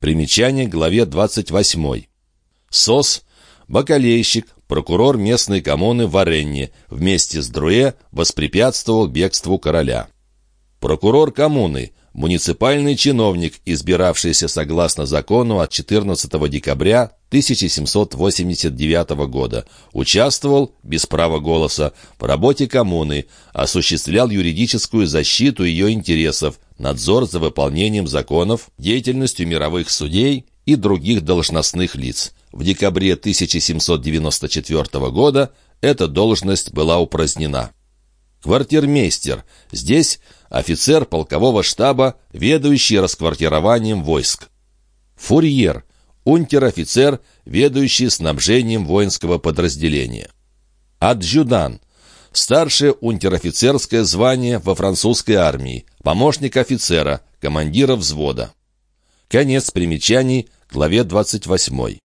Примечание к главе 28. СОС – бакалейщик, прокурор местной коммуны Варенне, вместе с Друэ воспрепятствовал бегству короля. Прокурор коммуны – муниципальный чиновник, избиравшийся согласно закону от 14 декабря 1789 года, участвовал, без права голоса, в работе коммуны, осуществлял юридическую защиту ее интересов, надзор за выполнением законов, деятельностью мировых судей и других должностных лиц. В декабре 1794 года эта должность была упразднена. Квартирмейстер. Здесь офицер полкового штаба, ведущий расквартированием войск. Фурьер. Унтер-офицер, ведущий снабжением воинского подразделения. Адъюдан старшее унтер-офицерское звание во французской армии, помощник офицера, командира взвода. Конец примечаний, главе 28.